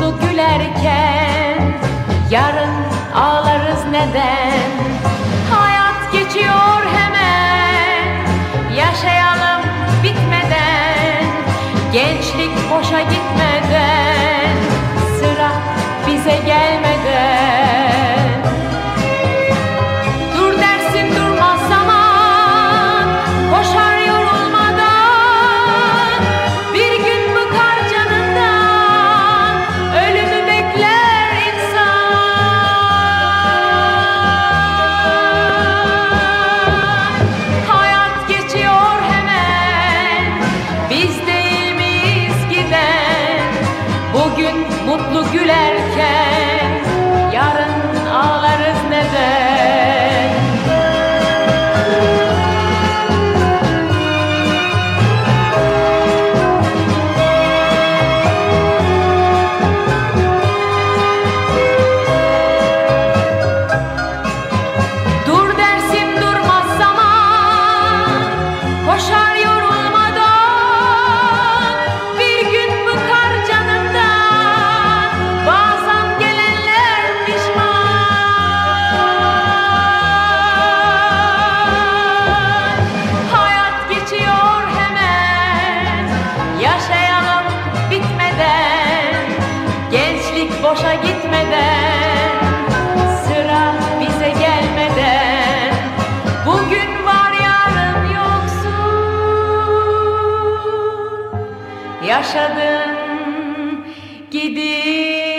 mutlu gülerken Yarın ağlarız neden? Hayat geçiyor hemen Yaşayalım bitmeden. Gençlik boşa gitmez mutlu gülerken boşa gitmeden Sıra bize gelmeden. Bugün var yarın yoksun. Yaşadın gidiyor.